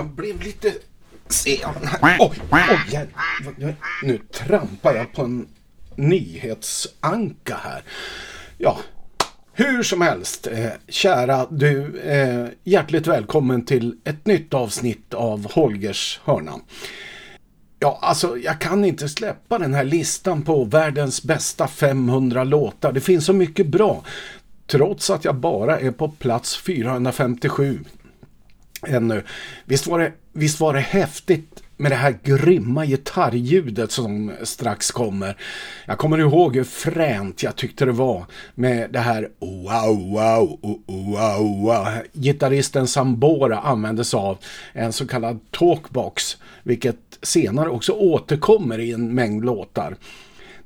jag blev lite sen. Oj, oj, jag, nu trampar jag på en nyhetsanka här. Ja, hur som helst, eh, kära du, eh, hjärtligt välkommen till ett nytt avsnitt av Holgers hörna. Ja, alltså jag kan inte släppa den här listan på världens bästa 500 låtar. Det finns så mycket bra. Trots att jag bara är på plats 457 ännu. Visst var det, visst var det häftigt med det här grymma gitarrljudet som strax kommer. Jag kommer ihåg hur fränt jag tyckte det var med det här wow, wow, oh, oh, wow, wow. Gitarristen Sambora användes av en så kallad talkbox, vilket senare också återkommer i en mängd låtar.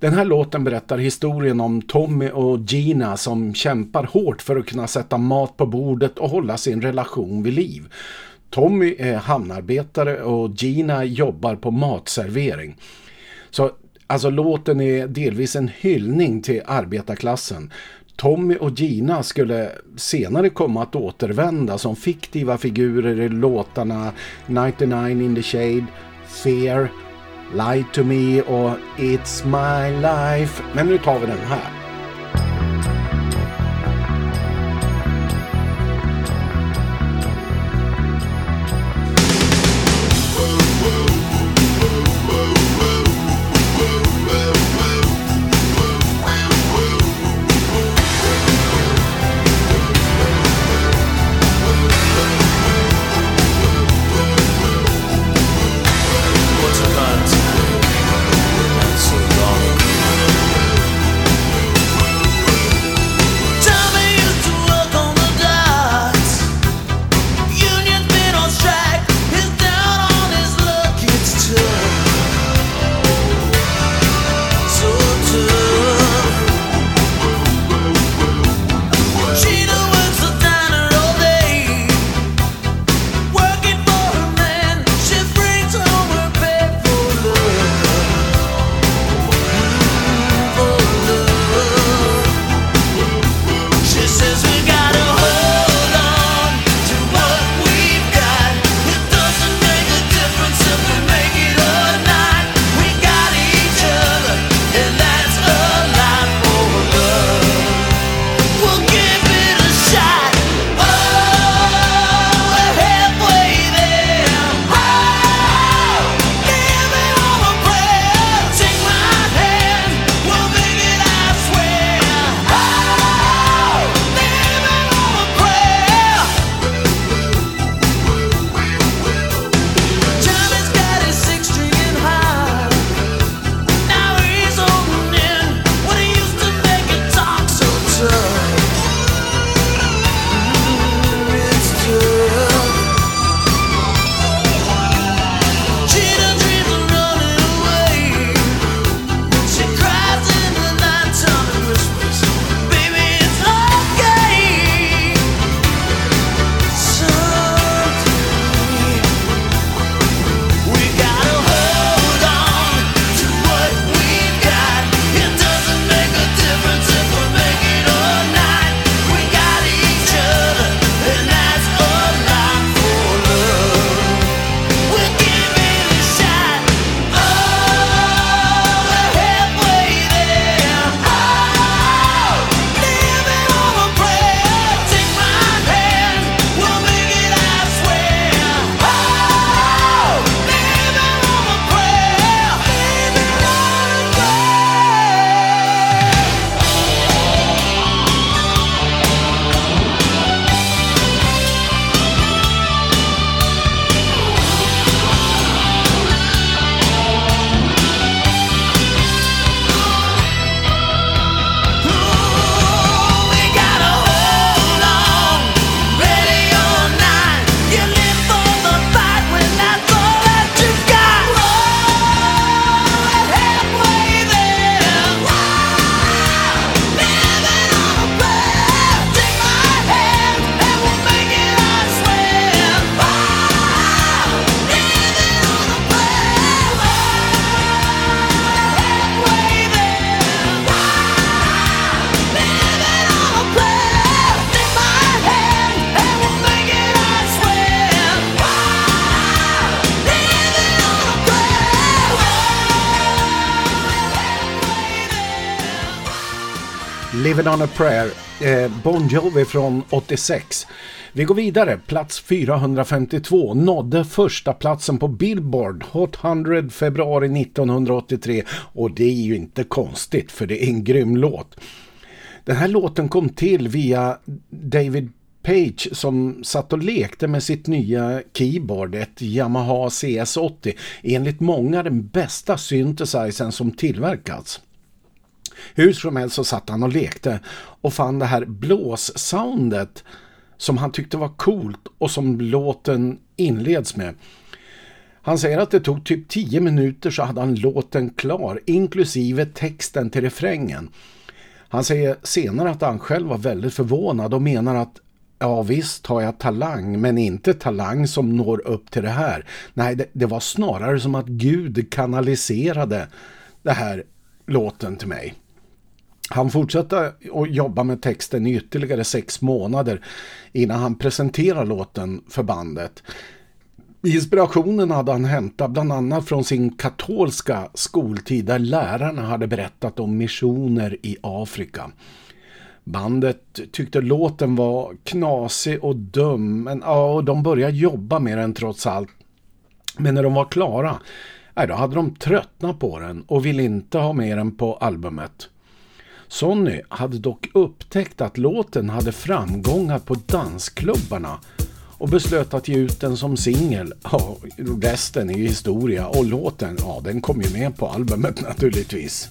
Den här låten berättar historien om Tommy och Gina som kämpar hårt för att kunna sätta mat på bordet och hålla sin relation vid liv. Tommy är hamnarbetare och Gina jobbar på matservering. Så alltså låten är delvis en hyllning till arbetarklassen. Tommy och Gina skulle senare komma att återvända som fiktiva figurer i låtarna 99 in the Shade, Fear, Lie to me och It's my life. Men nu tar vi den här. Living on a prayer. Eh, bon Jovi från 86. Vi går vidare. Plats 452 nådde första platsen på Billboard Hot 100 februari 1983 och det är ju inte konstigt för det är en grym låt. Den här låten kom till via David Page som satt och lekte med sitt nya keyboard, ett Yamaha CS80, enligt många den bästa synthesizern som tillverkats. Hur som helst så satt han och lekte och fann det här blåssoundet som han tyckte var coolt och som låten inleds med. Han säger att det tog typ 10 minuter så hade han låten klar, inklusive texten till refrängen. Han säger senare att han själv var väldigt förvånad och menar att ja visst har jag talang men inte talang som når upp till det här. Nej, det, det var snarare som att Gud kanaliserade det här låten till mig. Han fortsatte att jobba med texten i ytterligare sex månader innan han presenterade låten för bandet. Inspirationen hade han hämtat bland annat från sin katolska skoltid där lärarna hade berättat om missioner i Afrika. Bandet tyckte låten var knasig och dum men ja, de började jobba med den trots allt. Men när de var klara, nej, då hade de tröttnat på den och ville inte ha med den på albumet. Sonny hade dock upptäckt att låten hade framgångar på dansklubbarna och beslöt att ge ut den som singel. Ja, resten är historia och låten, ja den kom ju med på albumet naturligtvis.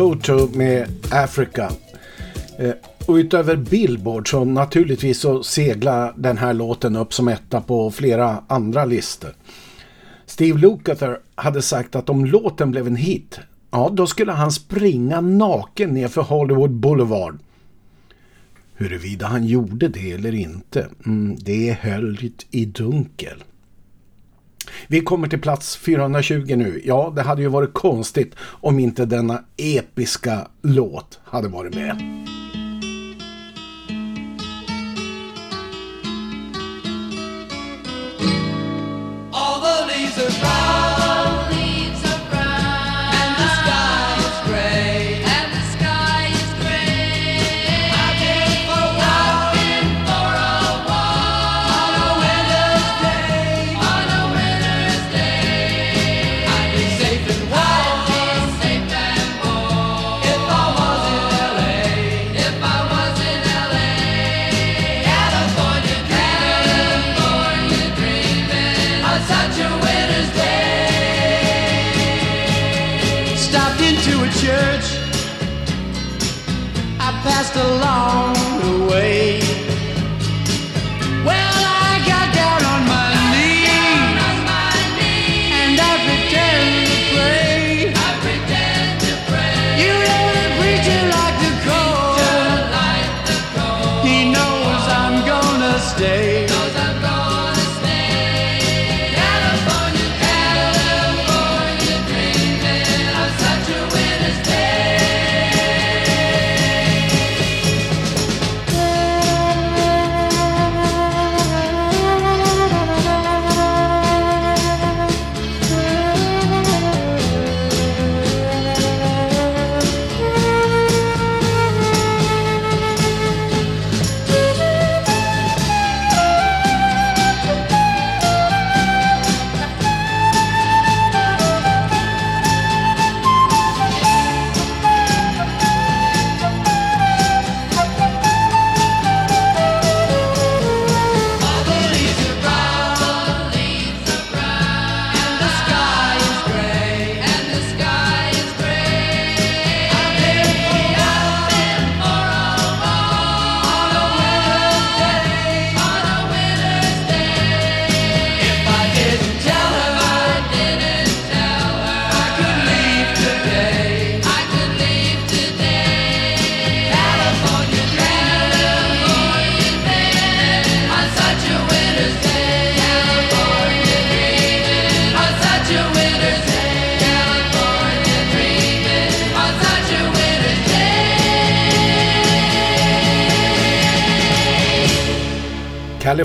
Toto med Africa. Eh, och utöver Billboard så naturligtvis så seglar den här låten upp som etta på flera andra listor. Steve Lukather hade sagt att om låten blev en hit, ja då skulle han springa naken ner för Hollywood Boulevard. Huruvida han gjorde det eller inte, mm, det är höljt i dunkel. Vi kommer till plats 420 nu. Ja, det hade ju varit konstigt om inte denna episka låt hade varit med. All the leaves are brown, just a law.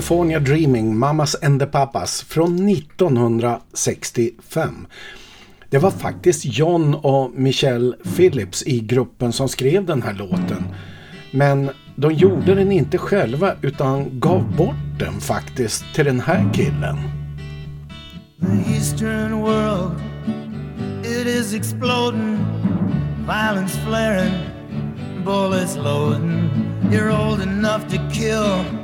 California Dreaming, Mamas and the Papas från 1965. Det var faktiskt John och Michelle Phillips i gruppen som skrev den här låten. Men de gjorde den inte själva utan gav bort den faktiskt till den här killen. The Eastern world, it is exploding, violence flaring, bullets loading. You're old enough to kill,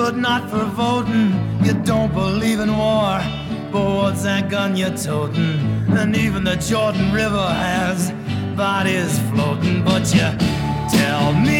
but not for voting. You don't believe in war, but what's that gun you're toting? And even the Jordan River has bodies floating, but you tell me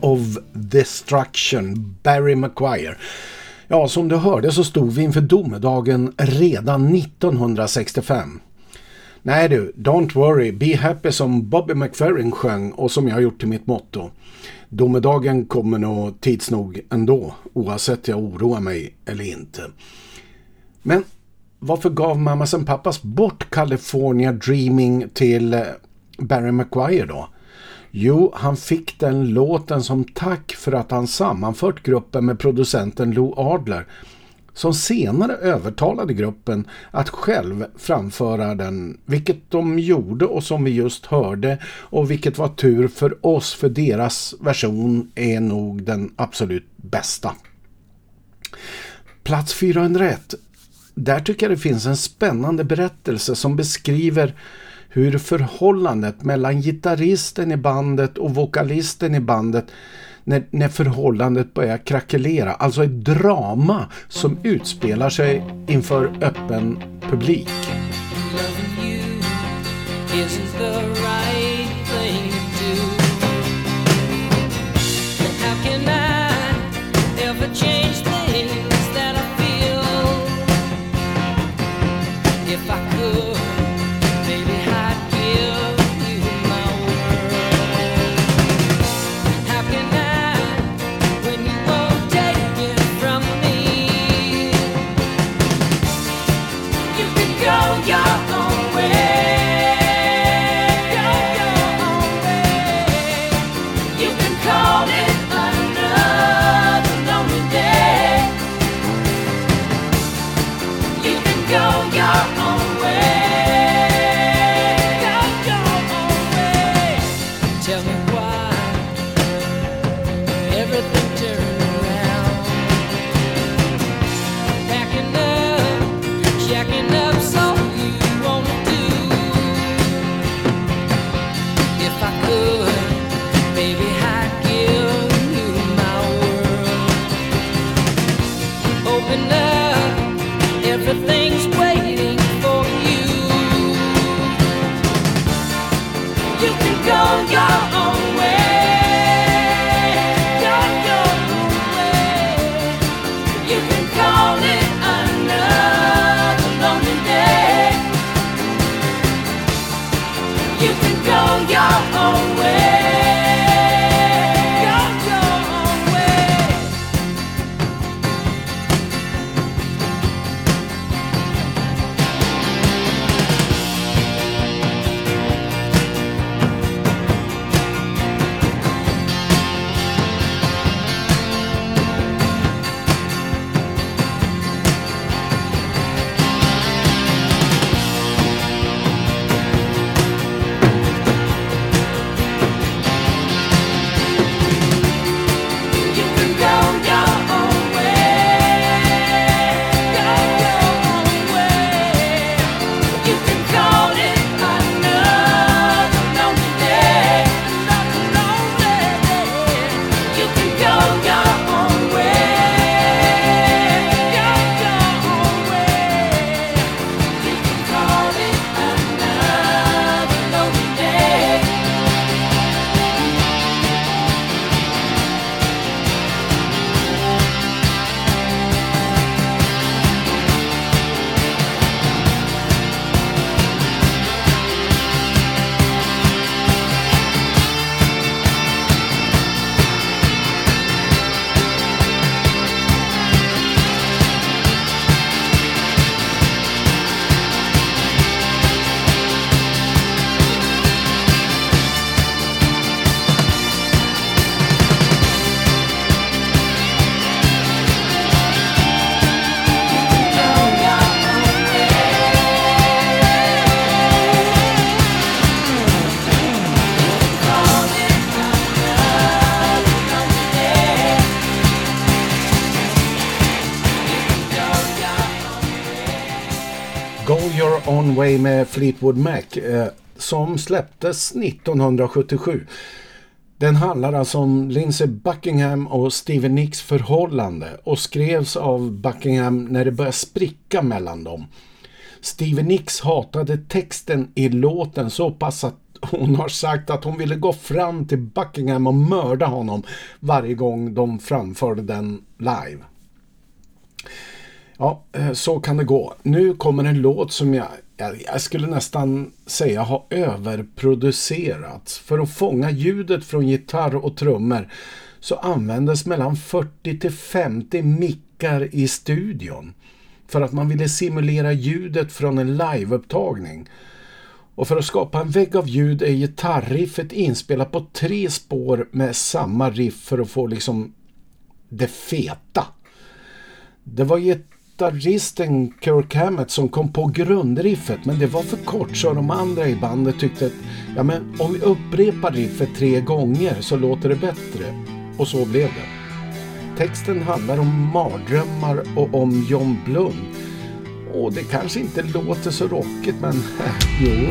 of Destruction, Barry McGuire. Ja, som du hörde så stod vi inför domedagen redan 1965. Nej du, Don't worry, be happy som Bobby McFerrin sjöng och som jag har gjort till mitt motto. Domedagen kommer nog tids nog ändå, oavsett jag oroar mig eller inte. Men varför gav Mamas and Pappas bort California Dreaming till eh, Barry McGuire då? Jo, han fick den låten som tack för att han sammanfört gruppen med producenten Lou Adler som senare övertalade gruppen att själv framföra den, vilket de gjorde och som vi just hörde och vilket var tur för oss för deras version är nog den absolut bästa. Plats 401. Där tycker jag det finns en spännande berättelse som beskriver hur förhållandet mellan gitarristen i bandet och vokalisten i bandet när, när förhållandet börjar krackelera. Alltså ett drama som utspelar sig inför öppen publik. Way med Fleetwood Mac eh, som släpptes 1977. Den handlar alltså om Lindsey Buckingham och Steven Nicks förhållande och skrevs av Buckingham när det började spricka mellan dem. Steven Nicks hatade texten i låten så pass att hon har sagt att hon ville gå fram till Buckingham och mörda honom varje gång de framförde den live. Ja, eh, så kan det gå. Nu kommer en låt som jag, jag, skulle nästan säga har överproducerats. För att fånga ljudet från gitarr och trummor så användes mellan 40 till 50 mickar i studion. För att man ville simulera ljudet från en liveupptagning. Och för att skapa en vägg av ljud är gitarriffet inspelat på tre spår med samma riff för att få liksom det feta. Det var gitarristen Kirk Hammett som kom på grundriffet men det var för kort så de andra i bandet tyckte att ja, men om vi upprepar riffet tre gånger så låter det bättre. Och så blev det. Texten handlar om mardrömmar och om John Blund. Och det kanske inte låter så rockigt men jo.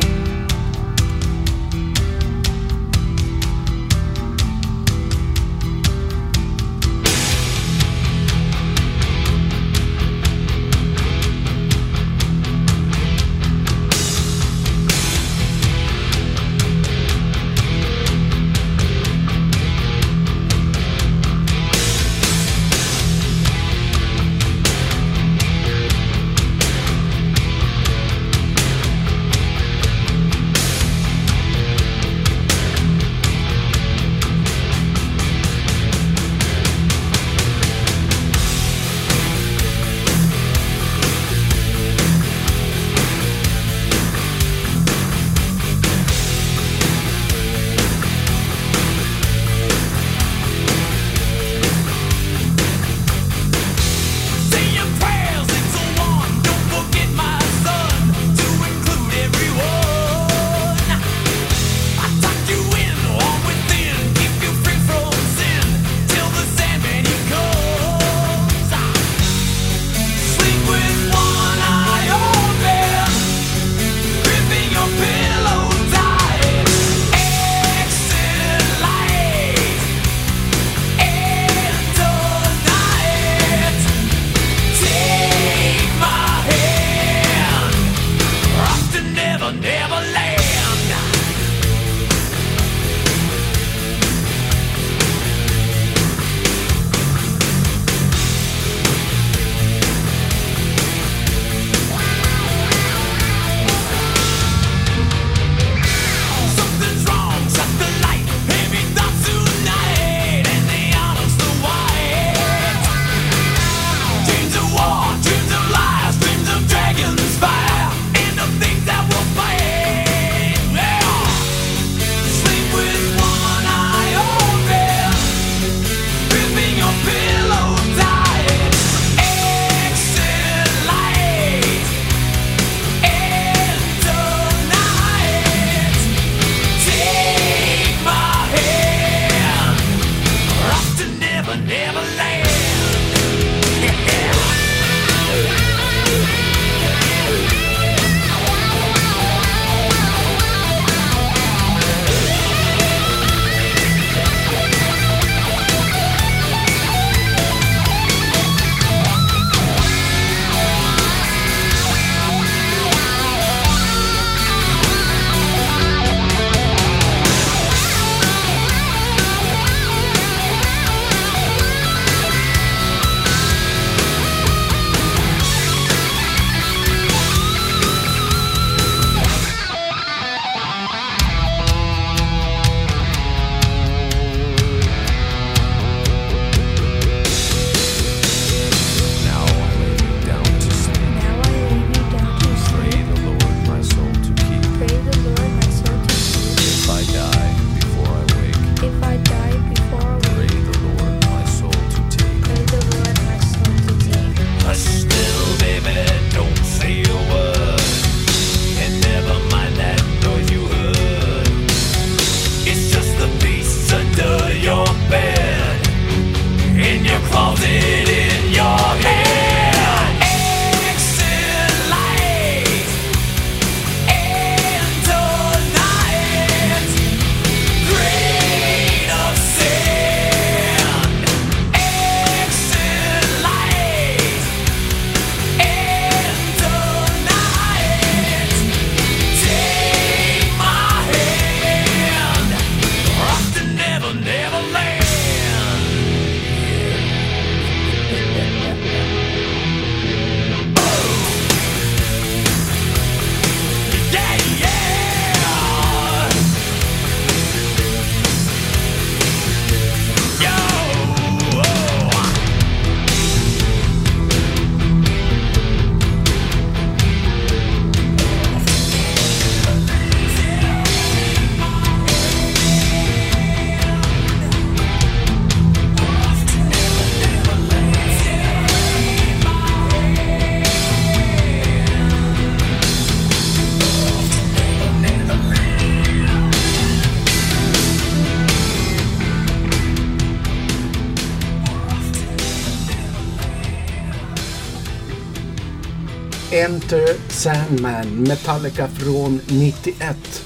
Sandman, Metallica från 91.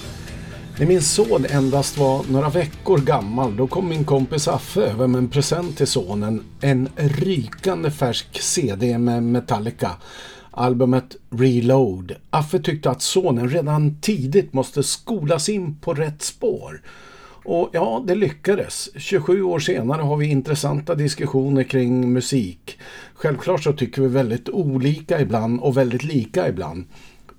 När min son endast var några veckor gammal då kom min kompis Affe över med en present till sonen. En rykande färsk CD med Metallica. Albumet Reload. Affe tyckte att sonen redan tidigt måste skolas in på rätt spår. Och ja, det lyckades. 27 år senare har vi intressanta diskussioner kring musik. Självklart så tycker vi väldigt olika ibland och väldigt lika ibland.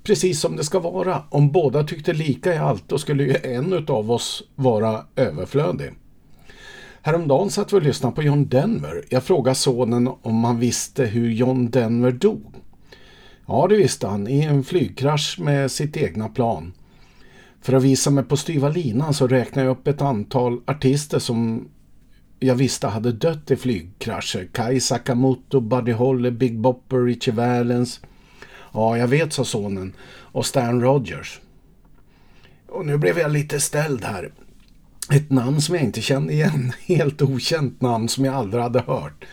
Precis som det ska vara. Om båda tyckte lika i allt då skulle ju en utav oss vara överflödig. Häromdagen satt vi och lyssnade på John Denver. Jag frågade sonen om han visste hur John Denver dog. Ja, det visste han. I en flygkrasch med sitt egna plan. För att visa mig på styva linan så räknade jag upp ett antal artister som jag visste hade dött i flygkrascher. Kai Sakamoto, Buddy Holly, Big Bopper, Richie Valens. Ja, jag vet, sa sonen. Och Stan Rogers. Och nu blev jag lite ställd här. Ett namn som jag inte kände igen. Helt okänt namn som jag aldrig hade hört.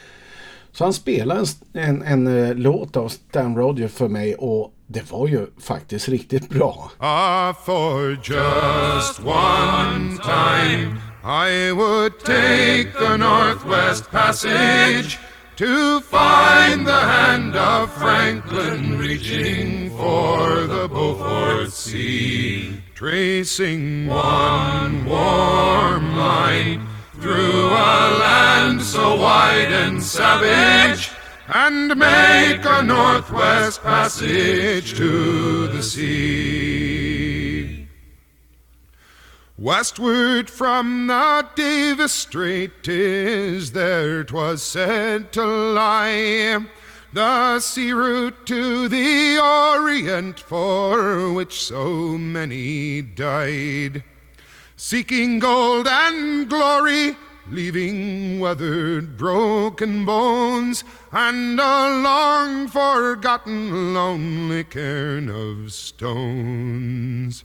Så han spelade en, en, en eh, låt av Stan Rogers för mig och det var ju faktiskt riktigt bra. Ah, for just one time I would take the Northwest Passage to find the hand of Franklin reaching for the Beaufort Sea, tracing one warm line through a land so wide and savage and make a northwest passage to the sea. Westward from the Davis Strait is there 'twas said to lie the sea route to the Orient for which so many died seeking gold and glory, leaving weathered, broken bones, and a long forgotten, lonely cairn of stones.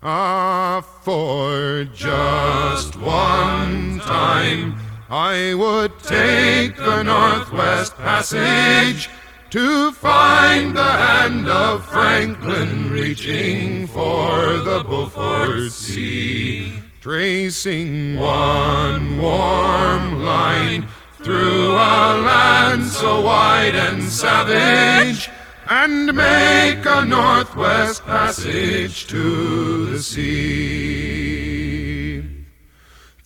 Ah, for just one time I would take the Northwest Passage to find the hand of Franklin reaching for the Beaufort Sea, tracing one warm line through a land so wide and savage, and make a northwest passage to the sea.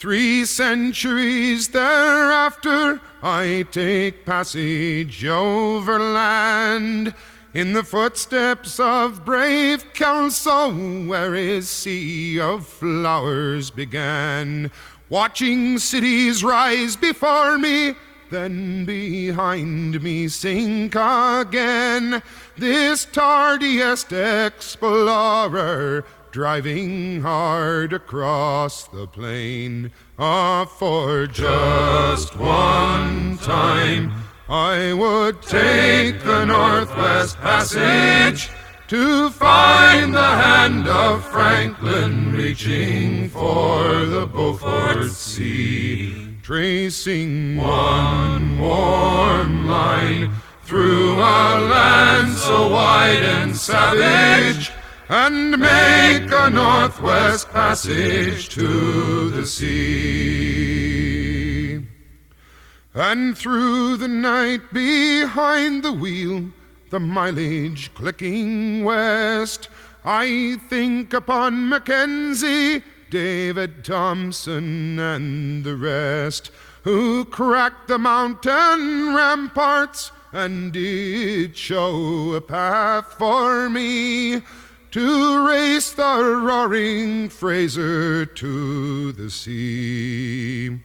Three centuries thereafter, I take passage overland in the footsteps of brave Kelso, where his sea of flowers began. Watching cities rise before me, then behind me sink again. This tardiest explorer driving hard across the plain. Ah, for just one time I would take the Northwest Passage to find the hand of Franklin reaching for the Beaufort Sea, tracing one warm line through a land so wide and savage and make a northwest passage to the sea. And through the night behind the wheel, the mileage clicking west, I think upon Mackenzie, David Thompson, and the rest who cracked the mountain ramparts and did show a path for me to race the roaring Fraser to the sea.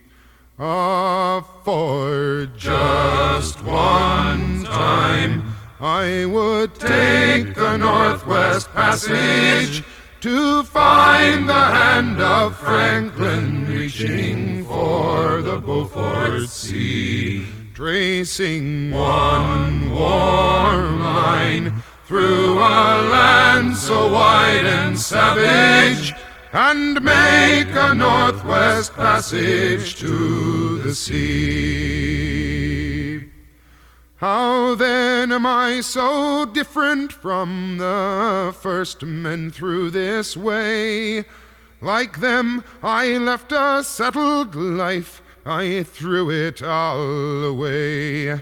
Ah, for just one time I would take the Northwest Passage to find the hand of Franklin reaching for the Beaufort Sea, tracing one warm line through a land so wide and savage, and make a northwest passage to the sea. How then am I so different from the first men through this way? Like them, I left a settled life, I threw it all away.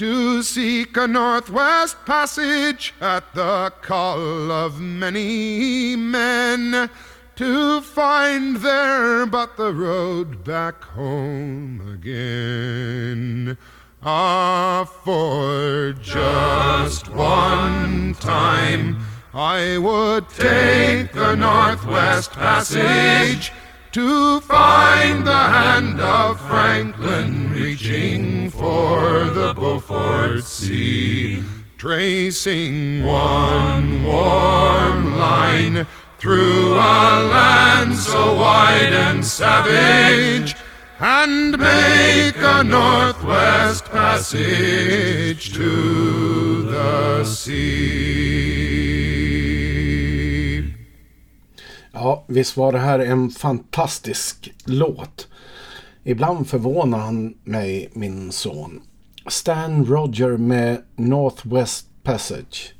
To seek a northwest passage at the call of many men, to find there but the road back home again. Ah, for just one time I would take the Northwest Passage to find the hand of Franklin reaching for the Beaufort Sea, tracing one warm line through a land so wide and savage and make a northwest passage to the sea. Ja, visst var det här en fantastisk låt. Ibland förvånar han mig, min son. Stan Roger med Northwest Passage.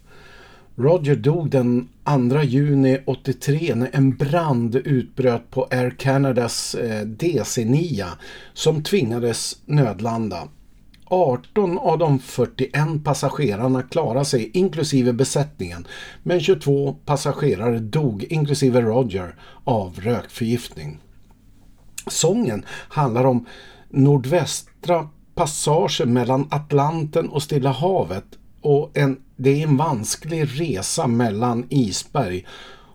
Roger dog den 2 juni 83 när en brand utbröt på Air Canadas eh, DC-9 som tvingades nödlanda. 18 av de 41 passagerarna klarade sig inklusive besättningen men 22 passagerare dog inklusive Roger av rökförgiftning. Sången handlar om nordvästra passagen mellan Atlanten och Stilla havet och en, det är en vansklig resa mellan isberg.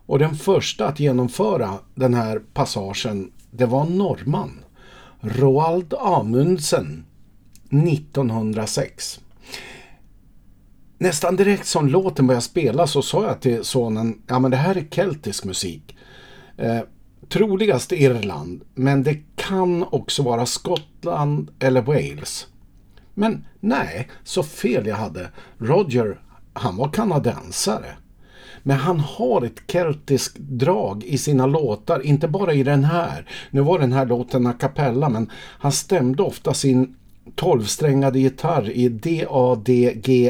Och den första att genomföra den här passagen det var en norrman. Roald Amundsen 1906. Nästan direkt som låten började spela så sa jag till sonen, ja men det här är keltisk musik. Eh, troligast Irland, men det kan också vara Skottland eller Wales. Men nej, så fel jag hade. Roger, han var kanadensare. Men han har ett keltiskt drag i sina låtar, inte bara i den här. Nu var den här låten a cappella, men han stämde ofta sin tolvsträngade gitarr i D-A-D-G-A-D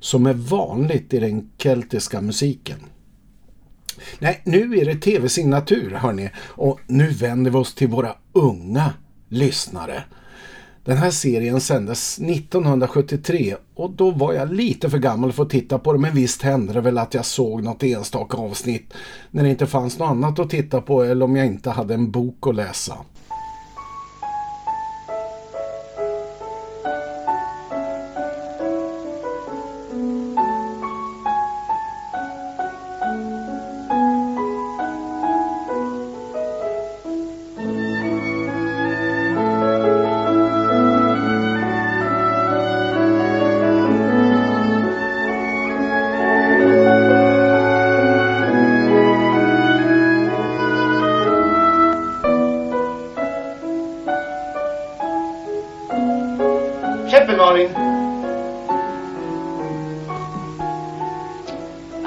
som är vanligt i den keltiska musiken. Nej, nu är det tv-signatur hörni och nu vänder vi oss till våra unga lyssnare. Den här serien sändes 1973 och då var jag lite för gammal för att titta på det men visst hände det väl att jag såg något enstaka avsnitt när det inte fanns något annat att titta på eller om jag inte hade en bok att läsa.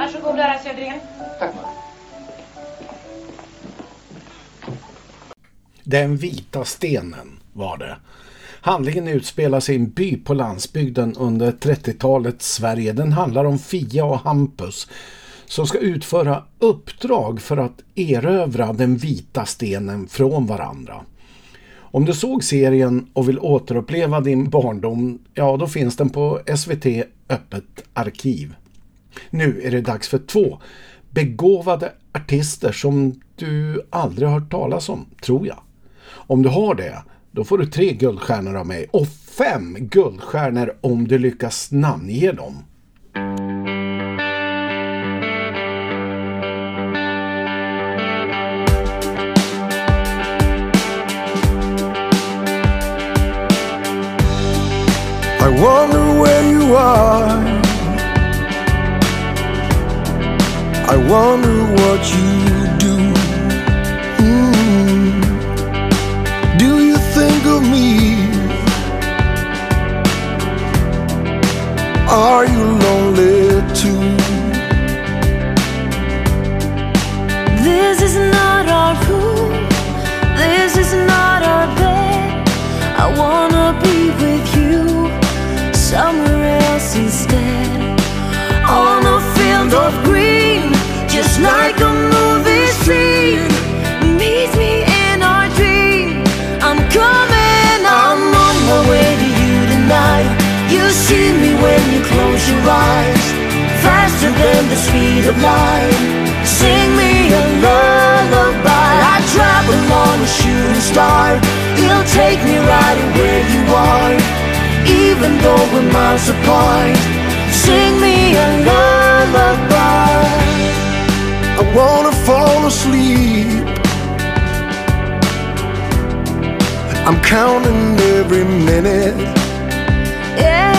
Varsågod, herrar Södergren. Tack. Den vita stenen var det. Handlingen utspelar sig i en by på landsbygden under 30-talets Sverige. Den handlar om Fia och Hampus som ska utföra uppdrag för att erövra den vita stenen från varandra. Om du såg serien och vill återuppleva din barndom, ja då finns den på SVT Öppet arkiv. Nu är det dags för två begåvade artister som du aldrig hört talas om, tror jag. Om du har det, då får du tre guldstjärnor av mig och fem guldstjärnor om du lyckas namnge dem. I wonder where you are. I wonder what you do. Mm. Do you think of me? Are you lonely too? This is not our room. This is not our bed. I wanna be with you. somewhere just like a movie scene. Meet me in our dream. I'm coming, I'm on my way to you tonight. You see me when you close your eyes, faster than the speed of light. Sing me a lullaby. I travel on a shooting star. You'll take me right where you are, even though we're miles apart. Sing me a lullaby. I wanna fall asleep. I'm counting every minute. Yeah.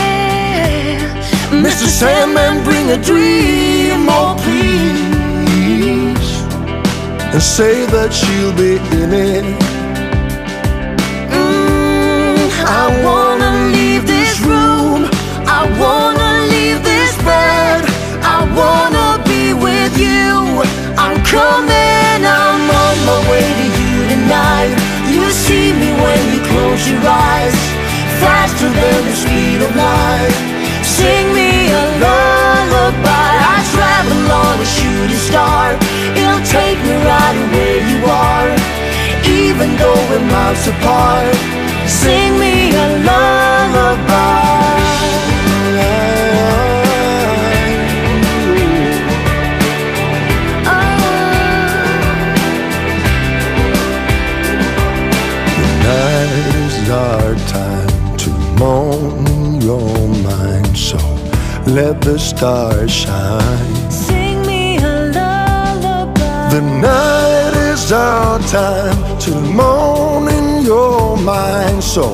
Mr. Sandman, bring a dream, oh please, and say that she'll be in it. Mm, I wanna I'm coming. I'm on my way to you tonight. You see me when you close your eyes, faster than the speed of light. Sing me a lullaby. I travel on a shooting star. It'll take me right where you are even though we're miles apart. Sing me a lullaby. Moan your mind, so let the stars shine. Sing me a lullaby. The night is our time to moan in your mind, so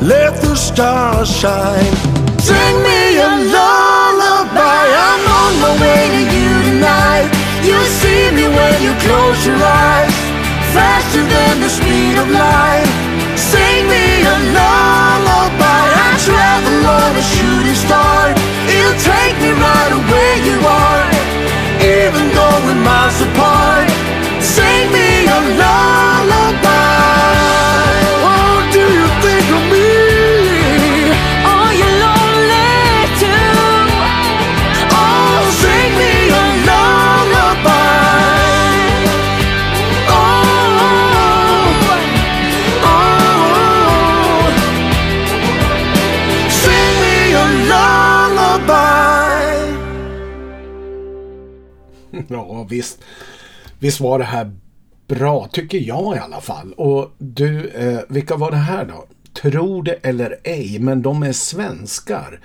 let the stars shine. Sing me a lullaby. I'm on my way to you tonight. You see me when you close your eyes, faster than the speed of light. Sing me a lullaby. I travel on a shooting star. It'll take me right where you are, even though we're miles apart. Sing me a lullaby. Visst. Visst var det här bra, tycker jag i alla fall. Och du, eh, vilka var det här då? Tror det eller ej, men de är svenskar.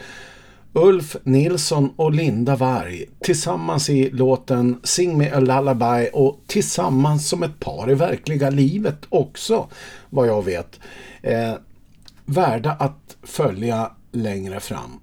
Ulf Nilsson och Linda Varg tillsammans i låten Sing Me a Lullaby och tillsammans som ett par i verkliga livet också, vad jag vet. Eh, värda att följa längre fram.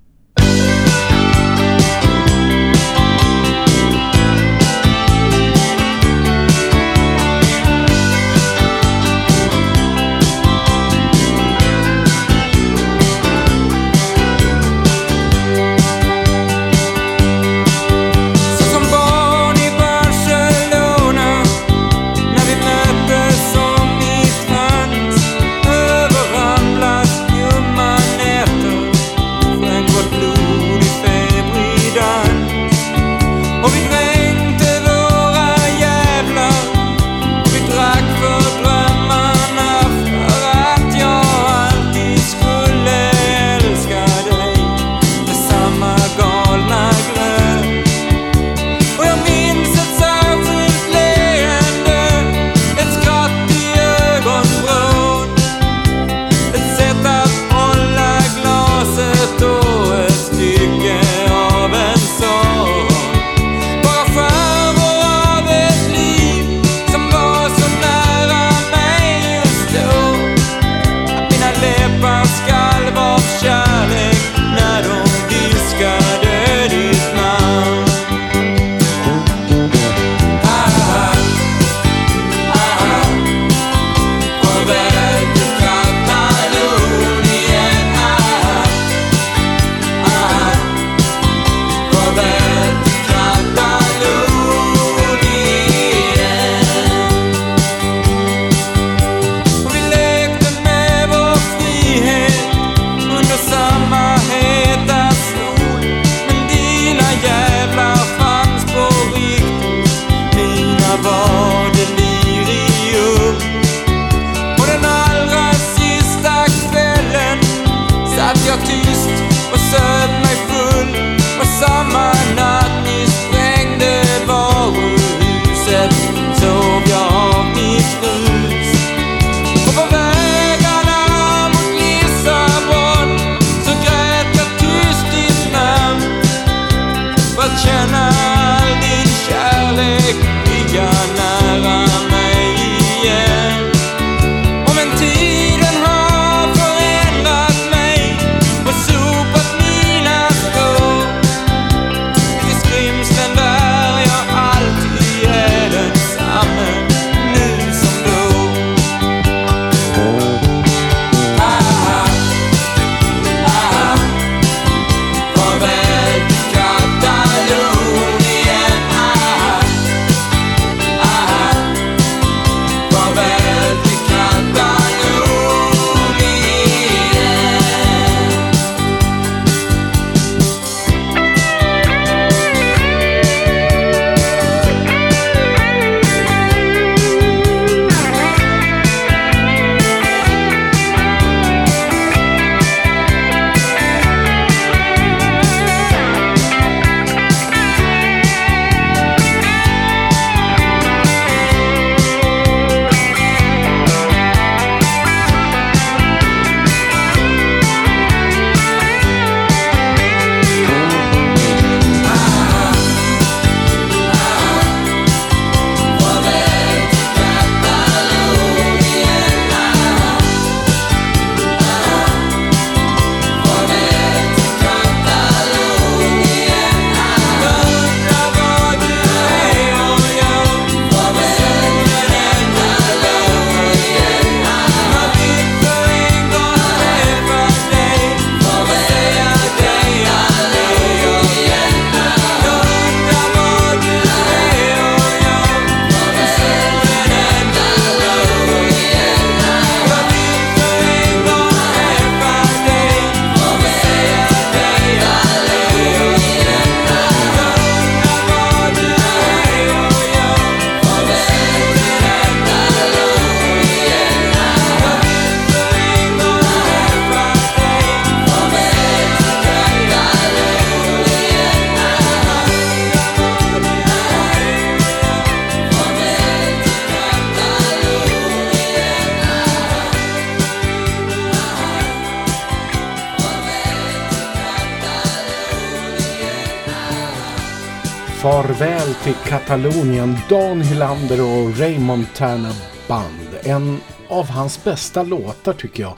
Farväl till Katalonien, Dan Hylander och Raymond Turner Band. En av hans bästa låtar tycker jag.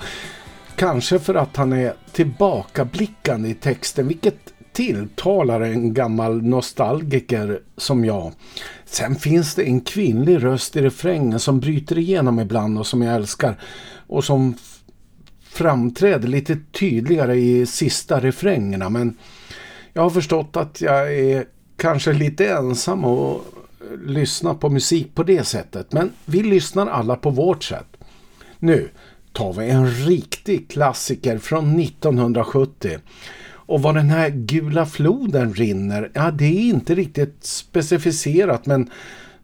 Kanske för att han är tillbakablickande i texten, vilket tilltalar en gammal nostalgiker som jag. Sen finns det en kvinnlig röst i refrängen som bryter igenom ibland och som jag älskar. Och som framträder lite tydligare i sista refrängerna. Men jag har förstått att jag är kanske lite ensam och lyssna på musik på det sättet. Men vi lyssnar alla på vårt sätt. Nu tar vi en riktig klassiker från 1970. Och vad den här gula floden rinner, ja det är inte riktigt specificerat men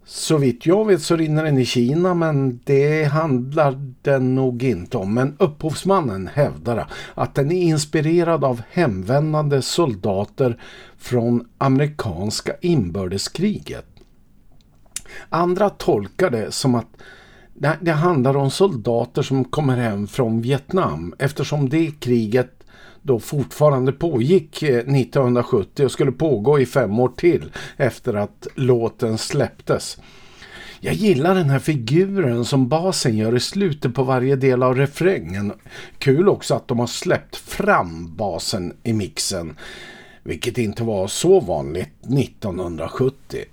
så vitt jag vet så rinner den i Kina men det handlar den nog inte om. Men upphovsmannen hävdar att den är inspirerad av hemvändande soldater från amerikanska inbördeskriget. Andra tolkar det som att det, handlar om soldater som kommer hem från Vietnam eftersom det kriget då fortfarande pågick eh, 1970 och skulle pågå i fem år till efter att låten släpptes. Jag gillar den här figuren som basen gör i slutet på varje del av refrängen. Kul också att de har släppt fram basen i mixen, vilket inte var så vanligt 1970.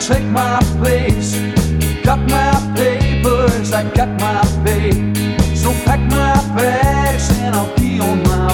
Take my place. Got my papers, I got my pay. So pack my bags and I'll be on my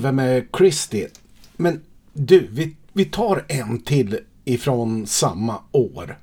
skiva med Christie. Men du, vi, vi tar en till ifrån samma år.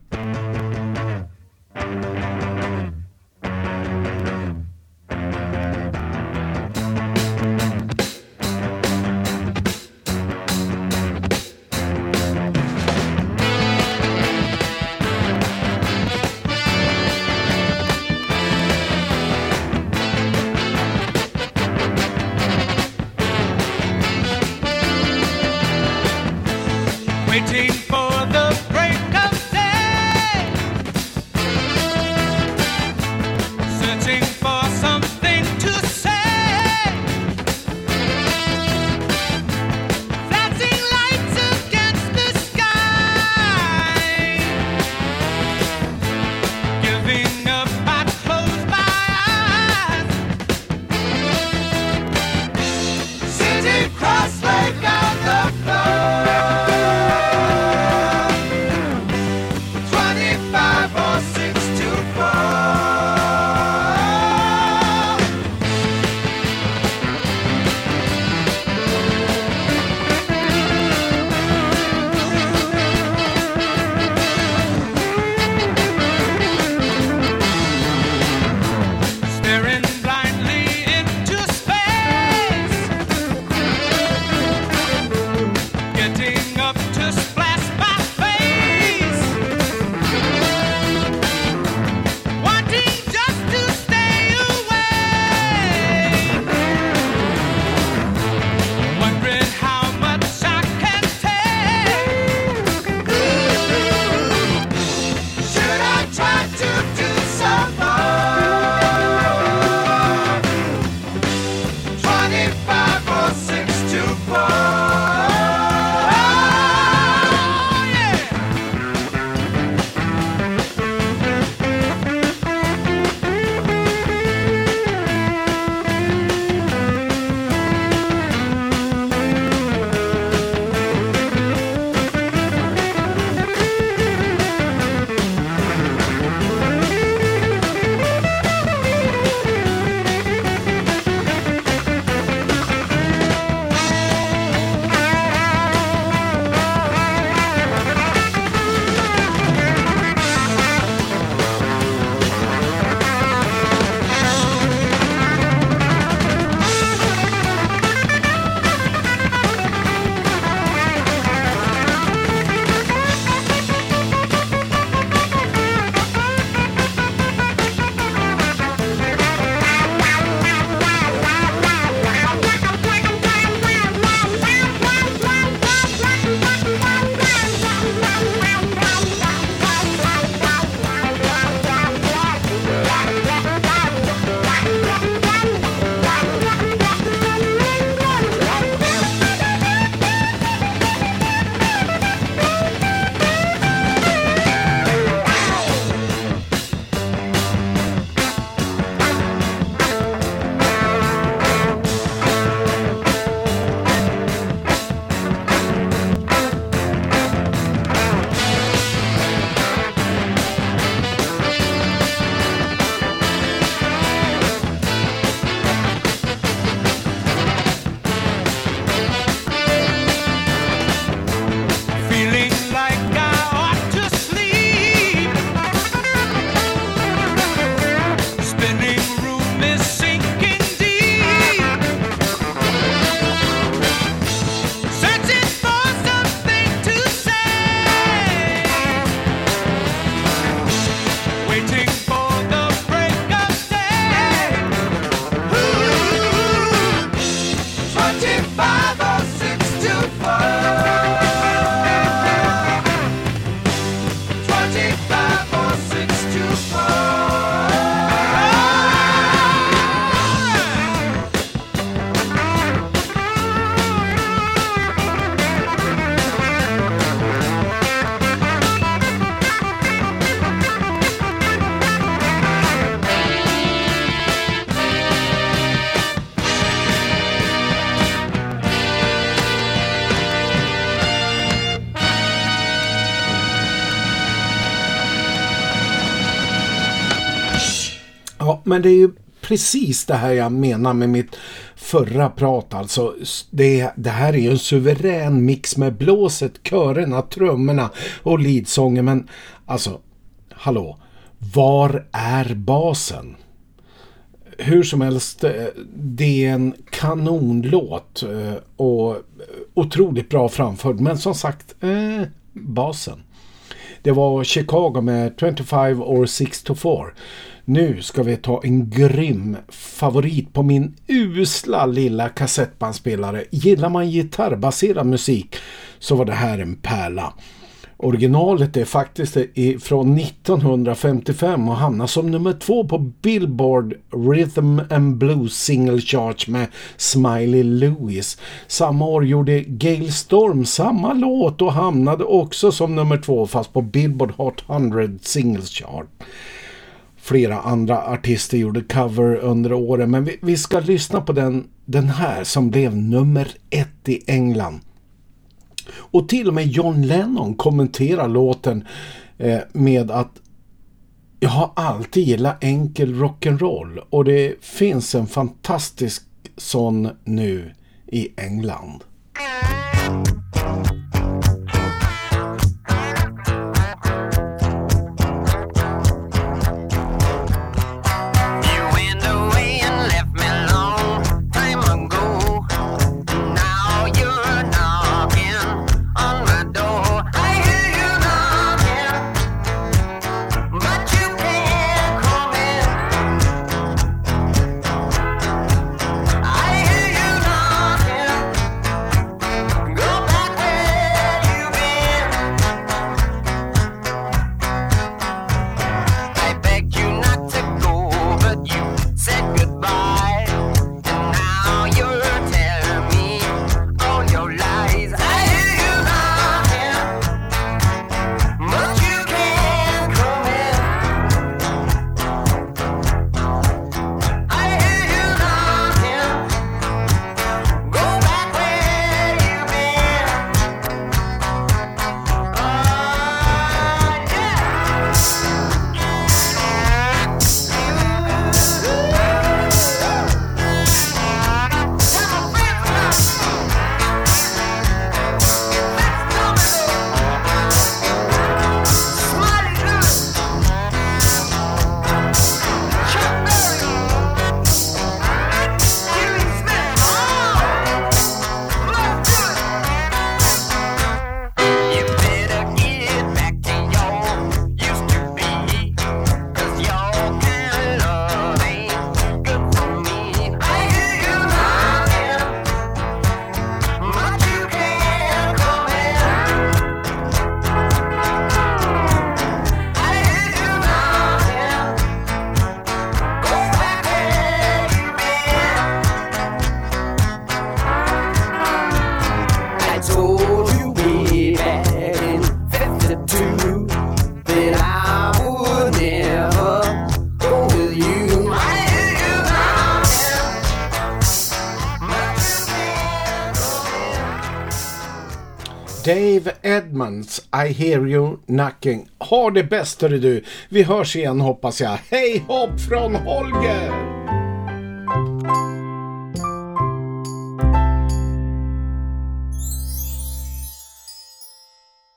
Men det är ju precis det här jag menar med mitt förra prat. Alltså, det, det här är ju en suverän mix med blåset, körerna, trummorna och leadsången. Men alltså, hallå, var är basen? Hur som helst, eh, det är en kanonlåt eh, och otroligt bra framförd. Men som sagt, eh, basen. Det var Chicago med 25 or 6 to 4. Nu ska vi ta en grym favorit på min usla lilla kassettbandspelare. Gillar man gitarrbaserad musik så var det här en pärla. Originalet är faktiskt från 1955 och hamnar som nummer två på Billboard Rhythm and Blues Single Chart med Smiley Lewis. Samma år gjorde Gail Storm samma låt och hamnade också som nummer två fast på Billboard Hot 100 Singles Chart. Flera andra artister gjorde cover under åren men vi, vi ska lyssna på den, den här som blev nummer ett i England. Och till och med John Lennon kommenterar låten eh, med att jag har alltid gillat enkel rock'n'roll och det finns en fantastisk sån nu i England. Hear you knocking. Ha det bäst hörru du. Vi hörs igen hoppas jag. Hej hopp från Holger!